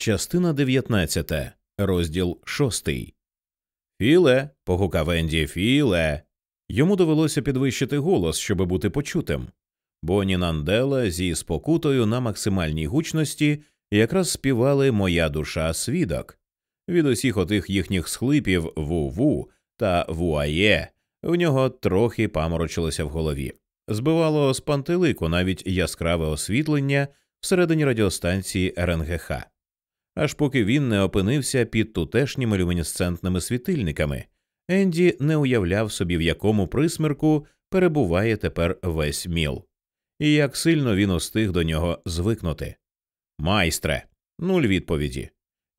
Частина 19, розділ 6. Філе. погукав Енді, Філе. Йому довелося підвищити голос, щоби бути почутим. Боні Нандела зі спокутою на максимальній гучності якраз співали Моя душа свідок. Від усіх отих їхніх схлипів ву-ву та вуає в нього трохи паморочилося в голові. Збивало з пантелику навіть яскраве освітлення всередині радіостанції РНГХ аж поки він не опинився під тутешніми люмінесцентними світильниками. Енді не уявляв собі, в якому присмірку перебуває тепер весь міл, і як сильно він устиг до нього звикнути. Майстре, нуль відповіді.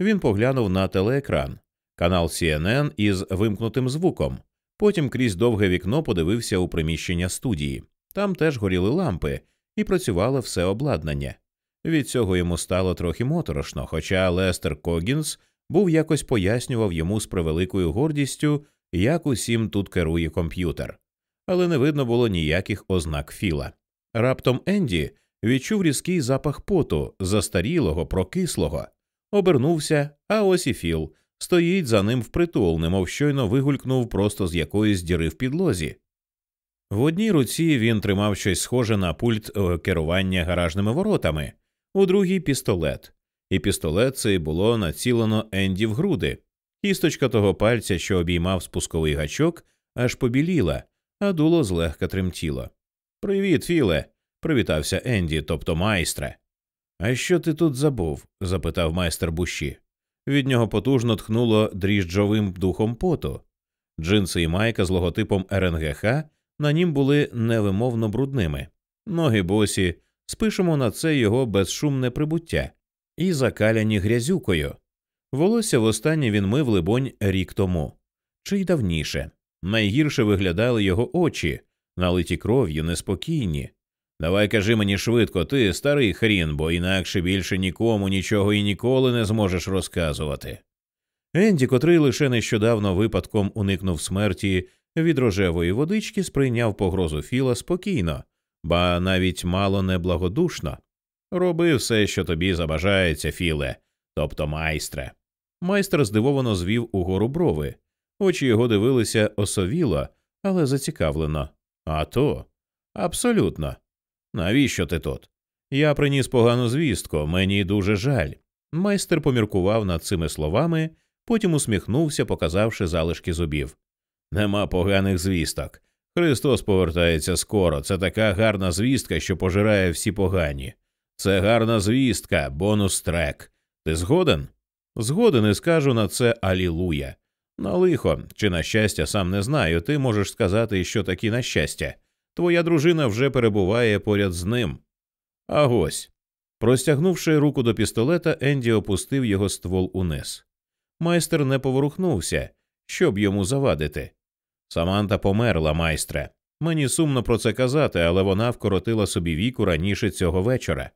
Він поглянув на телеекран, канал CNN із вимкнутим звуком. Потім крізь довге вікно подивився у приміщення студії. Там теж горіли лампи, і працювало все обладнання. Від цього йому стало трохи моторошно, хоча Лестер Когінс був якось пояснював йому з превеликою гордістю, як усім тут керує комп'ютер, але не видно було ніяких ознак філа. Раптом Енді відчув різкий запах поту, застарілого, прокислого, обернувся, а ось і Філ стоїть за ним впритул, немов щойно вигулькнув просто з якоїсь діри в підлозі. В одній руці він тримав щось схоже на пульт е, керування гаражними воротами у другій пістолет, і пістолет цей було націлено Енді в груди. Кісточка того пальця, що обіймав спусковий гачок, аж побіліла, а дуло злегка тремтіло. Привіт, Філе. привітався Енді, тобто майстре. А що ти тут забув? запитав майстер буші. Від нього потужно тхнуло дріжджовим духом поту. Джинси і майка з логотипом РНГХ на нім були невимовно брудними, ноги босі, спишемо на це його безшумне прибуття і закаляні грязюкою. Волосся востаннє він мив, либонь, рік тому, чи й давніше. Найгірше виглядали його очі, налиті кров'ю, неспокійні. Давай кажи мені швидко, ти старий хрін, бо інакше більше нікому нічого і ніколи не зможеш розказувати. Енді, котрий лише нещодавно випадком уникнув смерті від рожевої водички, сприйняв погрозу Філа спокійно, ба навіть мало неблагодушно. Роби все, що тобі забажається, Філе, тобто майстре. Майстер здивовано звів угору брови. Очі його дивилися осовіло, але зацікавлено. А то? Абсолютно. Навіщо ти тут? Я приніс погану звістку, мені дуже жаль. Майстер поміркував над цими словами, потім усміхнувся, показавши залишки зубів. Нема поганих звісток. Христос повертається скоро. Це така гарна звістка, що пожирає всі погані. Це гарна звістка, бонус трек. Ти згоден? Згоден і скажу на це Алілуя. На лихо чи на щастя, сам не знаю. Ти можеш сказати, що такі на щастя. Твоя дружина вже перебуває поряд з ним. А ось. Простягнувши руку до пістолета, Енді опустив його ствол униз. Майстер не поворухнувся, щоб йому завадити. Саманта померла, майстре. Мені сумно про це казати, але вона вкоротила собі віку раніше цього вечора.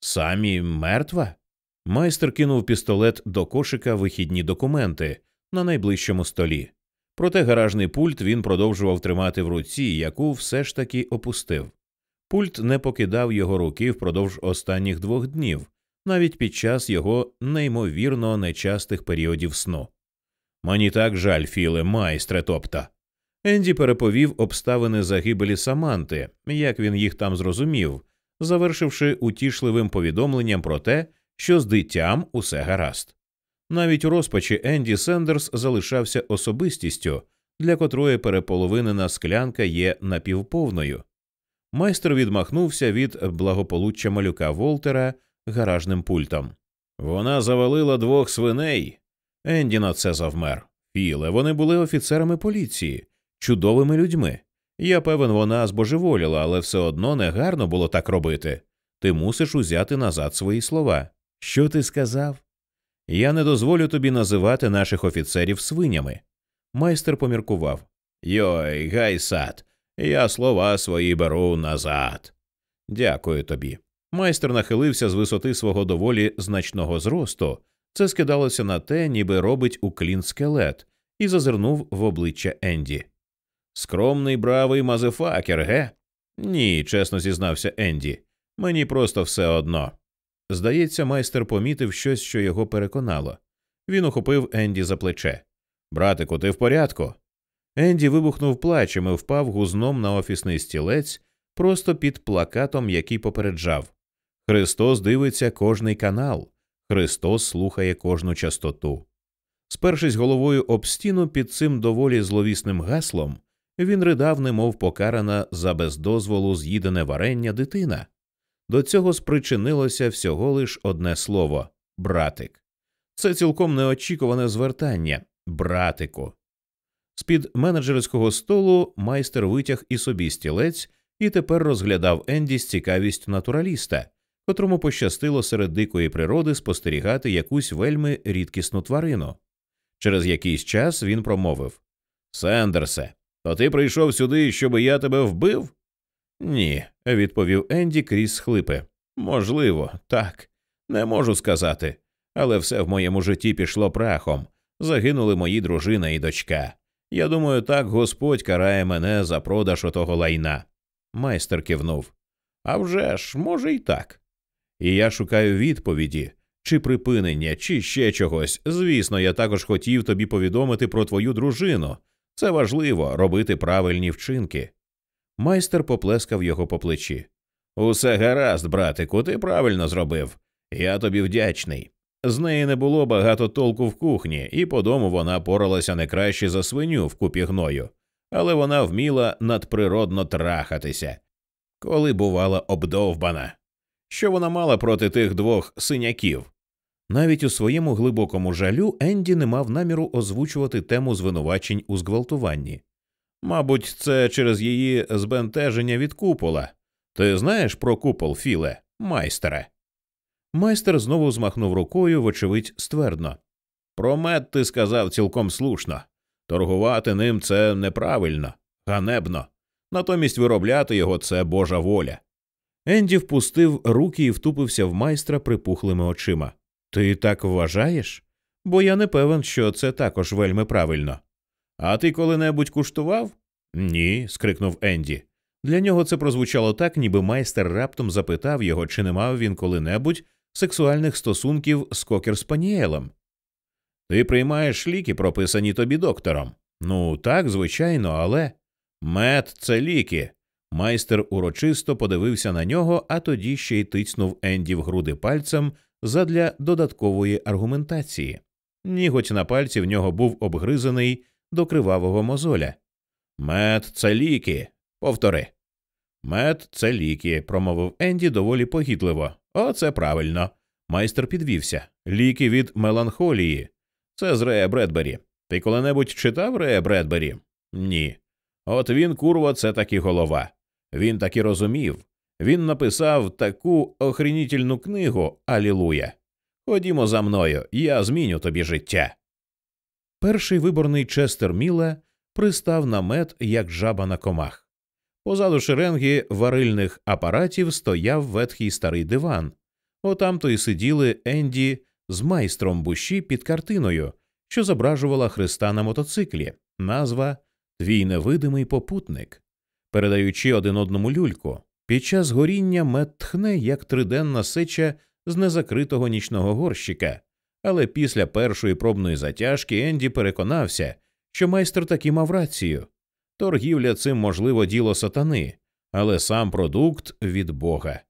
Самі мертва? Майстер кинув пістолет до кошика вихідні документи на найближчому столі. Проте гаражний пульт він продовжував тримати в руці, яку все ж таки опустив. Пульт не покидав його руки впродовж останніх двох днів, навіть під час його неймовірно нечастих періодів сну. Мені так жаль, Філе, майстре тобто. Енді переповів обставини загибелі Саманти, як він їх там зрозумів, завершивши утішливим повідомленням про те, що з дитям усе гаразд. Навіть у розпачі Енді Сендерс залишався особистістю, для котрої переполовинена склянка є напівповною. Майстер відмахнувся від благополуччя малюка Волтера гаражним пультом. Вона завалила двох свиней. Енді на це завмер. Філе, вони були офіцерами поліції, чудовими людьми. Я певен, вона збожеволіла, але все одно негарно було так робити. Ти мусиш узяти назад свої слова. Що ти сказав? Я не дозволю тобі називати наших офіцерів свинями. Майстер поміркував Йой, гай сад, я слова свої беру назад. Дякую тобі. Майстер нахилився з висоти свого доволі значного зросту. Це скидалося на те, ніби робить у клін скелет, і зазирнув в обличчя Енді. Скромний бравий мазефакер, ге? Ні, чесно зізнався Енді. Мені просто все одно. Здається, майстер помітив щось, що його переконало. Він ухопив Енді за плече. Братику, ти в порядку? Енді вибухнув плачем і впав гузном на офісний стілець просто під плакатом, який попереджав Христос дивиться кожний канал, Христос слухає кожну частоту. Спершись головою об стіну під цим доволі зловісним гаслом, він ридав, немов покарана за без дозволу з'їдене варення дитина. До цього спричинилося всього лиш одне слово братик. Це цілком неочікуване звертання братику. З під менеджерського столу майстер витяг і собі стілець і тепер розглядав Енді з цікавістю натураліста, котрому пощастило серед дикої природи спостерігати якусь вельми рідкісну тварину. Через якийсь час він промовив Сендерсе, то ти прийшов сюди, щоб я тебе вбив? Ні, відповів Енді крізь схлипи. Можливо, так, не можу сказати, але все в моєму житті пішло прахом. Загинули мої дружина і дочка. Я думаю, так Господь карає мене за продаж отого лайна. Майстер кивнув. «А вже ж, може, й так. І я шукаю відповіді, чи припинення, чи ще чогось. Звісно, я також хотів тобі повідомити про твою дружину. Це важливо робити правильні вчинки. Майстер поплескав його по плечі. Усе гаразд, братику, ти правильно зробив. Я тобі вдячний. З неї не було багато толку в кухні, і по дому вона поралася не краще за свиню в купі гною, але вона вміла надприродно трахатися, коли бувала обдовбана. Що вона мала проти тих двох синяків? Навіть у своєму глибокому жалю Енді не мав наміру озвучувати тему звинувачень у зґвалтуванні. Мабуть, це через її збентеження від купола. Ти знаєш про купол Філе, майстере? Майстер знову змахнув рукою, вочевидь, ствердно. Про мед ти сказав цілком слушно. Торгувати ним це неправильно, ганебно. Натомість виробляти його це Божа воля. Енді впустив руки і втупився в майстра припухлими очима. Ти так вважаєш? Бо я не певен, що це також вельми правильно. А ти коли-небудь куштував? Ні. скрикнув Енді. Для нього це прозвучало так, ніби майстер раптом запитав його, чи не мав він коли-небудь сексуальних стосунків з кокер спаніелем. Ти приймаєш ліки, прописані тобі доктором. Ну, так, звичайно, але мед це ліки. Майстер урочисто подивився на нього, а тоді ще й тицнув Енді в груди пальцем задля додаткової аргументації. Ніготь на пальці в нього був обгризаний до кривавого мозоля. Мед це ліки. Повтори. Мед це ліки, промовив Енді доволі погідливо. О, це правильно. Майстер підвівся. Ліки від меланхолії. Це з Рея Бредбері. Ти коли-небудь читав Рея Бредбері? Ні. От він, курва, це таки голова. Він таки розумів. Він написав таку охренітельну книгу Алілуя. Ходімо за мною, я зміню тобі життя. Перший виборний Честер Міла пристав на мед, як жаба на комах. Позаду шеренги варильних апаратів стояв ветхий старий диван. Отам то й сиділи Енді з майстром буші під картиною, що зображувала Христа на мотоциклі, назва Твій невидимий попутник, передаючи один одному люльку. Під час горіння мед тхне, як триденна сеча з незакритого нічного горщика, але після першої пробної затяжки Енді переконався, що майстер таки мав рацію. Торгівля цим можливо діло сатани, але сам продукт від Бога.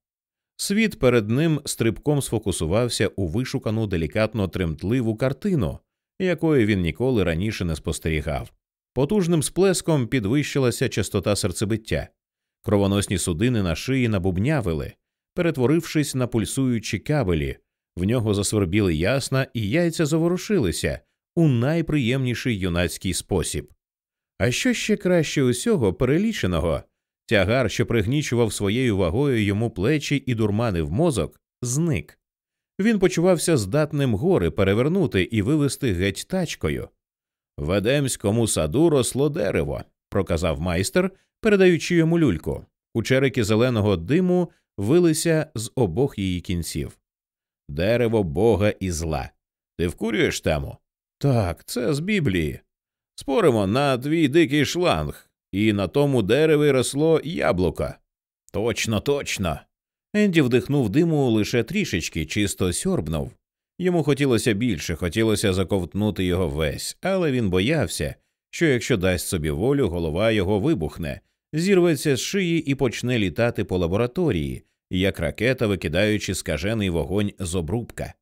Світ перед ним стрибком сфокусувався у вишукану делікатно тремтливу картину, якої він ніколи раніше не спостерігав. Потужним сплеском підвищилася частота серцебиття, кровоносні судини на шиї набубнявили, перетворившись на пульсуючі кабелі, в нього засвербіли ясна, і яйця заворушилися у найприємніший юнацький спосіб. А що ще краще усього переліченого, тягар, що пригнічував своєю вагою йому плечі і дурманив мозок, зник. Він почувався здатним гори перевернути і вивести геть тачкою. В Едемському саду росло дерево, проказав майстер, передаючи йому люльку. У череки зеленого диму вилися з обох її кінців. Дерево бога і зла. Ти вкурюєш тему? Так, це з Біблії. Споримо на твій дикий шланг, і на тому дереві росло яблука. Точно, точно. Енді вдихнув диму лише трішечки, чисто сьорбнув. Йому хотілося більше, хотілося заковтнути його весь, але він боявся, що якщо дасть собі волю, голова його вибухне, зірветься з шиї і почне літати по лабораторії, як ракета, викидаючи скажений вогонь з обрубка.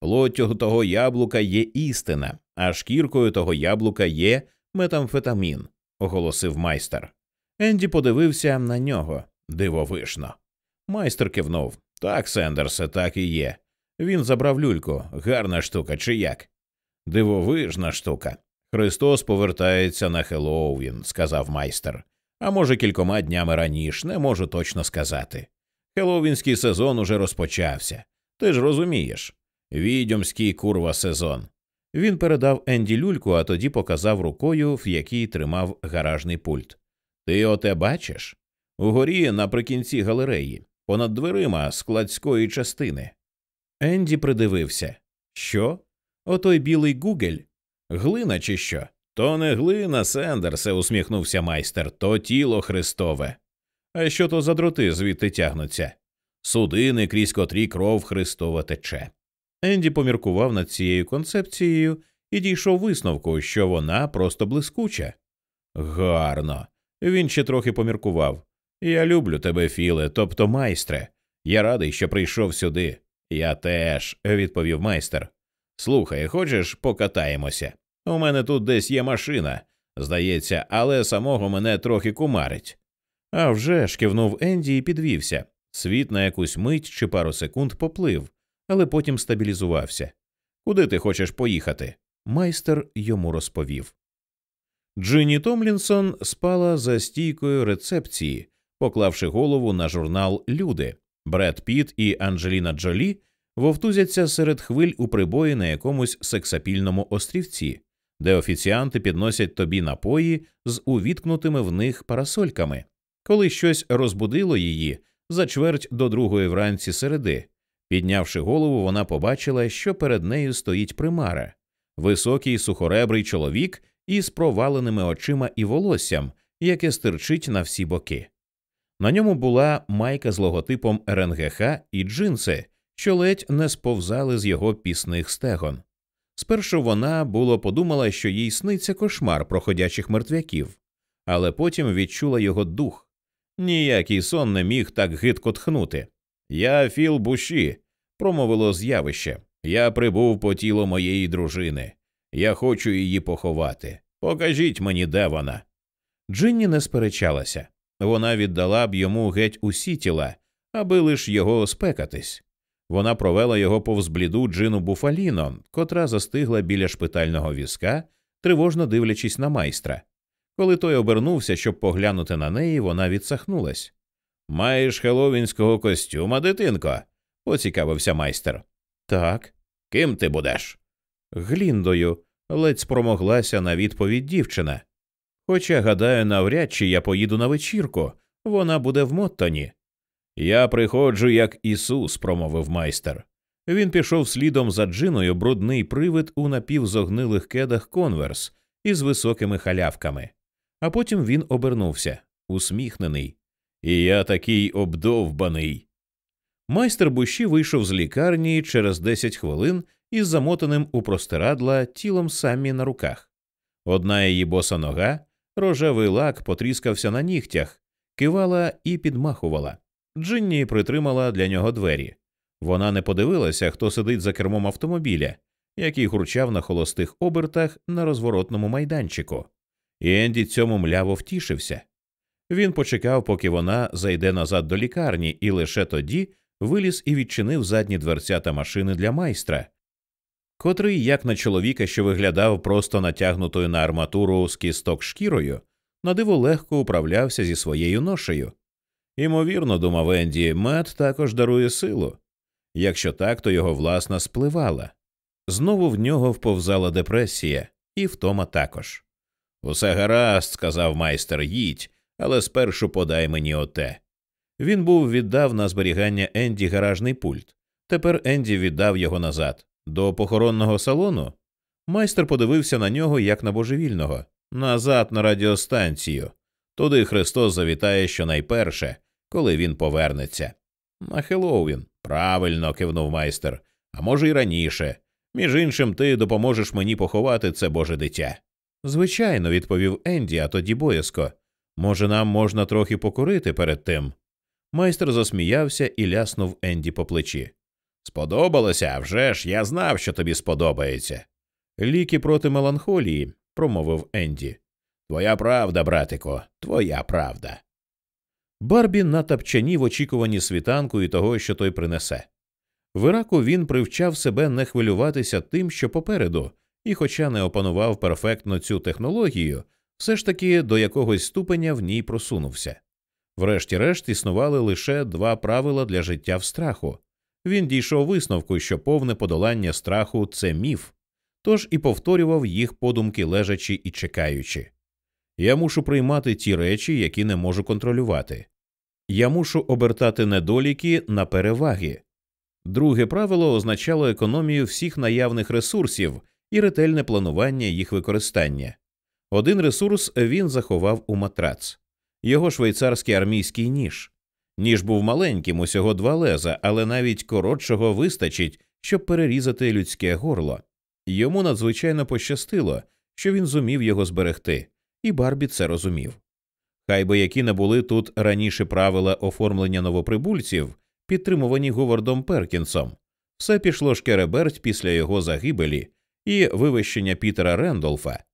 Плоттю того яблука є істина, а шкіркою того яблука є метамфетамін, оголосив майстер. Енді подивився на нього дивовишно. Майстер кивнув так, Сендерсе, так і є. Він забрав люльку. Гарна штука, чи як? Дивовижна штука. Христос повертається на Хеллоуін, сказав майстер. А може, кількома днями раніше, не можу точно сказати. Хеллоуінський сезон уже розпочався. Ти ж розумієш. Відьомський курва сезон. Він передав Енді люльку, а тоді показав рукою, в якій тримав гаражний пульт. Ти оте бачиш? Угорі наприкінці галереї, понад дверима складської частини. Енді придивився. Що? Отой білий гугель? Глина, чи що? То не глина, Сендерсе, усміхнувся майстер, то тіло Христове. А що то за дроти звідти тягнуться? Судини, крізь котрі кров Христова тече. Енді поміркував над цією концепцією і дійшов висновку, що вона просто блискуча. Гарно. Він ще трохи поміркував. Я люблю тебе, Філе, тобто майстре. Я радий, що прийшов сюди. Я теж, відповів майстер. Слухай, хочеш, покатаємося? У мене тут десь є машина, здається, але самого мене трохи кумарить. «А вже ж», – кивнув Енді і підвівся. Світ на якусь мить чи пару секунд поплив, але потім стабілізувався. Куди ти хочеш поїхати? Майстер йому розповів. Джинні Томлінсон спала за стійкою рецепції, поклавши голову на журнал Люди. Бред Піт і Анджеліна Джолі вовтузяться серед хвиль у прибої на якомусь сексапільному острівці, де офіціанти підносять тобі напої з увіткнутими в них парасольками. Коли щось розбудило її за чверть до другої вранці середи, піднявши голову, вона побачила, що перед нею стоїть примара, високий сухоребрий чоловік із проваленими очима і волоссям, яке стирчить на всі боки. На ньому була майка з логотипом РНГХ і джинси, що ледь не сповзали з його пісних стегон. Спершу вона було подумала, що їй сниться кошмар проходячих мертвяків, але потім відчула його дух. Ніякий сон не міг так гидко тхнути. Я Філ Буші, промовило з'явище. Я прибув по тіло моєї дружини. Я хочу її поховати. Покажіть мені, де вона. Джинні не сперечалася. Вона віддала б йому геть усі тіла, аби лиш його спекатись. Вона провела його повз бліду Джину Буфаліно, котра застигла біля шпитального візка, тривожно дивлячись на майстра. Коли той обернувся, щоб поглянути на неї, вона відсахнулась. Маєш хеловінського костюма, дитинко? поцікавився майстер. Так. Ким ти будеш? Гліндою, ледь спромоглася на відповідь дівчина. Хоча, гадаю, навряд чи я поїду на вечірку, вона буде в Моттоні. Я приходжу як Ісус, промовив майстер. Він пішов слідом за джиною брудний привид у напівзогнилих кедах конверс із високими халявками. А потім він обернувся, усміхнений. І я такий обдовбаний. Майстер Буші вийшов з лікарні через десять хвилин із замотаним у простирадла тілом самі на руках. Одна її боса нога, рожевий лак потріскався на нігтях, кивала і підмахувала. Джинні притримала для нього двері. Вона не подивилася, хто сидить за кермом автомобіля, який гурчав на холостих обертах на розворотному майданчику, і Енді цьому мляво втішився. Він почекав, поки вона зайде назад до лікарні, і лише тоді виліз і відчинив задні дверцята машини для майстра, котрий, як на чоловіка, що виглядав просто натягнутою на арматуру з кісток шкірою, надиво легко управлявся зі своєю ношею. Імовірно, думав Енді, мед також дарує силу. Якщо так, то його власна спливала. Знову в нього вповзала депресія, і втома також. Усе гаразд, сказав майстер, їдь, але спершу подай мені оте. Він був віддав на зберігання Енді гаражний пульт. Тепер Енді віддав його назад. До похоронного салону. Майстер подивився на нього як на божевільного, назад на радіостанцію. Туди Христос завітає щонайперше, коли він повернеться. На Хеллоуін. Правильно, кивнув майстер. А може, й раніше. Між іншим, ти допоможеш мені поховати це боже дитя. Звичайно, відповів Енді, а тоді боязко. Може, нам можна трохи покурити перед тим. Майстер засміявся і ляснув Енді по плечі. Сподобалося, вже ж я знав, що тобі сподобається. Ліки проти меланхолії, промовив Енді. Твоя правда, братико, твоя правда. Барбі натапчані в очікуванні світанку і того, що той принесе. В Іраку він привчав себе не хвилюватися тим, що попереду, і, хоча не опанував перфектно цю технологію, все ж таки до якогось ступеня в ній просунувся. Врешті-решт існували лише два правила для життя в страху. Він дійшов висновку, що повне подолання страху це міф, тож і повторював їх подумки лежачи і чекаючи. Я мушу приймати ті речі, які не можу контролювати. Я мушу обертати недоліки на переваги. Друге правило означало економію всіх наявних ресурсів і ретельне планування їх використання. Один ресурс він заховав у матрац його швейцарський армійський ніж. Ніж був маленьким, усього два леза, але навіть коротшого вистачить, щоб перерізати людське горло. Йому надзвичайно пощастило, що він зумів його зберегти, і Барбі це розумів. Хай би які не були тут раніше правила оформлення новоприбульців, підтримувані Говардом Перкінсом, все пішло шкереберть після його загибелі і вивищення Пітера Рендолфа.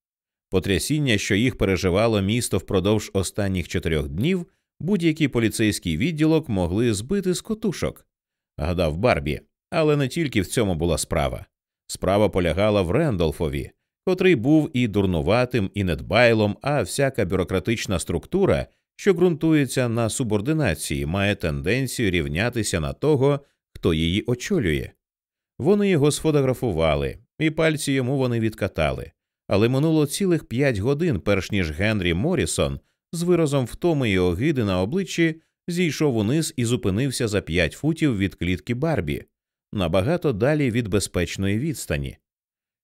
Потрясіння, що їх переживало місто впродовж останніх чотирьох днів, будь-який поліцейський відділок могли збити з котушок, гадав Барбі, але не тільки в цьому була справа. Справа полягала в Рендолфові, котрий був і дурнуватим, і недбайлом, а всяка бюрократична структура, що ґрунтується на субординації, має тенденцію рівнятися на того, хто її очолює. Вони його сфотографували, і пальці йому вони відкатали. Але минуло цілих п'ять годин, перш ніж Генрі Морісон з виразом втоми й огиди на обличчі зійшов униз і зупинився за п'ять футів від клітки Барбі, набагато далі від безпечної відстані.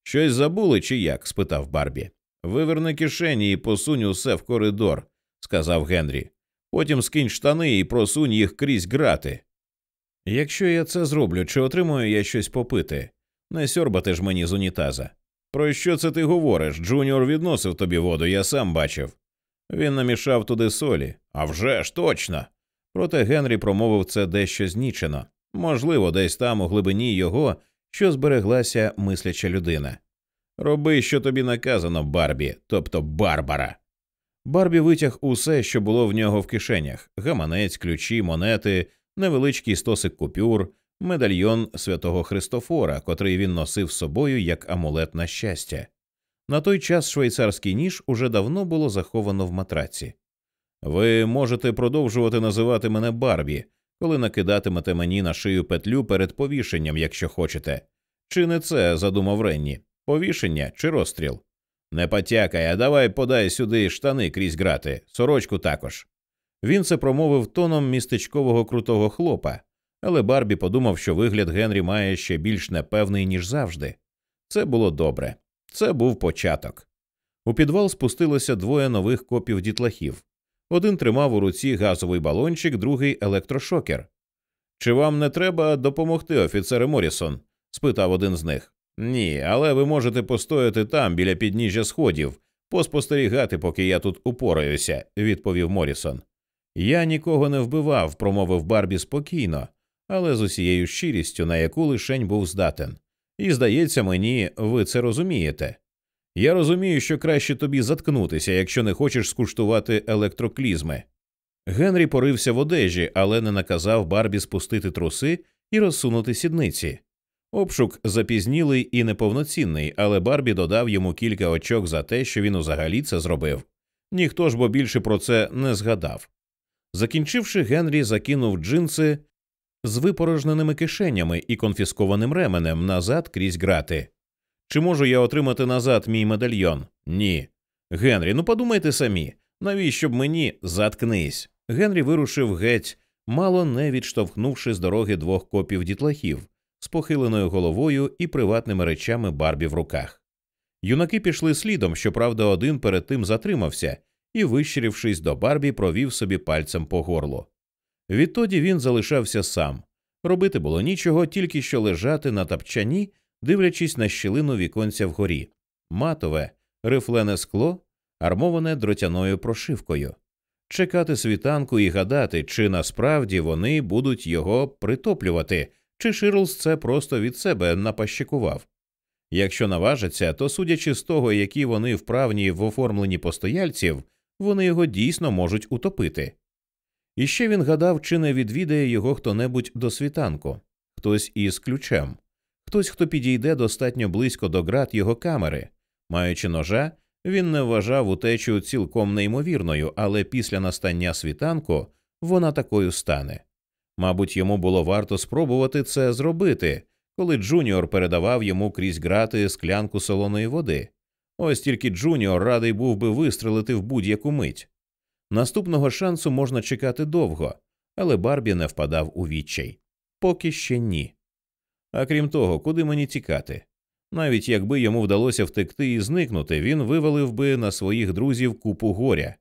Щось забули чи як? спитав Барбі. Виверни кишені і посунь усе в коридор, сказав Генрі. Потім скинь штани і просунь їх крізь грати. Якщо я це зроблю, чи отримую я щось попити? Не сьорбати ж мені з унітаза. Про що це ти говориш? Джуніор відносив тобі воду, я сам бачив. Він намішав туди солі. «А вже ж, точно. Проте Генрі промовив це дещо знічено. Можливо, десь там, у глибині його, що збереглася мисляча людина. Роби, що тобі наказано, Барбі, тобто Барбара. Барбі витяг усе, що було в нього в кишенях гаманець, ключі, монети, невеличкий стосик купюр, медальйон святого Христофора, котрий він носив з собою як амулет на щастя. На той час швейцарський ніж уже давно було заховано в матраці. Ви можете продовжувати називати мене Барбі, коли накидатимете мені на шию петлю перед повішенням, якщо хочете. Чи не це задумав Ренні? Повішення чи розстріл? Не потякай, а давай подай сюди штани крізь грати, сорочку також. Він це промовив тоном містечкового крутого хлопа, але Барбі подумав, що вигляд Генрі має ще більш непевний, ніж завжди. Це було добре. Це був початок. У підвал спустилося двоє нових копів дітлахів. Один тримав у руці газовий балончик, другий електрошокер. Чи вам не треба допомогти, офіцере Морісон? спитав один з них. Ні, але ви можете постояти там, біля підніжжя сходів, поспостерігати, поки я тут упораюся, відповів Морісон. Я нікого не вбивав, промовив Барбі спокійно, але з усією щирістю, на яку лишень був здатен. І, здається мені, ви це розумієте. Я розумію, що краще тобі заткнутися, якщо не хочеш скуштувати електроклізми. Генрі порився в одежі, але не наказав Барбі спустити труси і розсунути сідниці. Обшук запізнілий і неповноцінний, але Барбі додав йому кілька очок за те, що він узагалі це зробив. Ніхто ж бо більше про це не згадав. Закінчивши, Генрі закинув джинси з випорожненими кишенями і конфіскованим ременем назад крізь грати. Чи можу я отримати назад мій медальйон? Ні. Генрі, ну подумайте самі, навіщо б мені заткнись? Генрі вирушив геть, мало не відштовхнувши з дороги двох копів дітлахів з похиленою головою і приватними речами Барбі в руках. Юнаки пішли слідом, щоправда, один перед тим затримався і, вищирівшись до Барбі, провів собі пальцем по горлу. Відтоді він залишався сам. Робити було нічого, тільки що лежати на тапчані, дивлячись на щілину віконця вгорі, матове, рифлене скло, армоване дротяною прошивкою, чекати світанку і гадати, чи насправді вони будуть його притоплювати, чи Ширлс це просто від себе напащикував. Якщо наважаться, то судячи з того, які вони вправні в оформленні постояльців, вони його дійсно можуть утопити. І ще він гадав, чи не відвідає його хто небудь до світанку, хтось із ключем, хтось, хто підійде достатньо близько до ґрат його камери. Маючи ножа, він не вважав утечу цілком неймовірною, але після настання світанку вона такою стане. Мабуть, йому було варто спробувати це зробити, коли Джуніор передавав йому крізь грати склянку солоної води. Ось тільки Джуніор радий був би вистрелити в будь-яку мить. Наступного шансу можна чекати довго, але Барбі не впадав у відчай. Поки ще ні. А крім того, куди мені тікати? Навіть якби йому вдалося втекти і зникнути, він вивалив би на своїх друзів купу горя.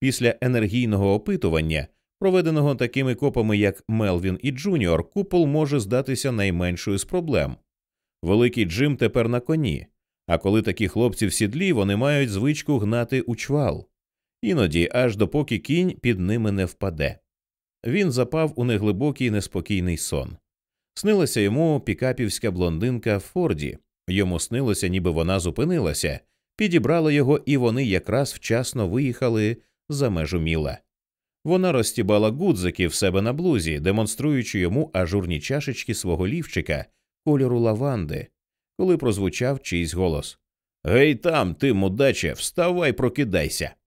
Після енергійного опитування, проведеного такими копами, як Мелвін і Джуніор, купол може здатися найменшою з проблем. Великий Джим тепер на коні, а коли такі хлопці в сідлі, вони мають звичку гнати у чвал іноді аж допоки кінь під ними не впаде. Він запав у неглибокий неспокійний сон. Снилася йому пікапівська блондинка в Форді, йому снилося, ніби вона зупинилася, підібрала його, і вони якраз вчасно виїхали за межу міла. Вона розтібала гудзики в себе на блузі, демонструючи йому ажурні чашечки свого лівчика кольору лаванди, коли прозвучав чийсь голос Гей там, ти, мудаче, вставай, прокидайся.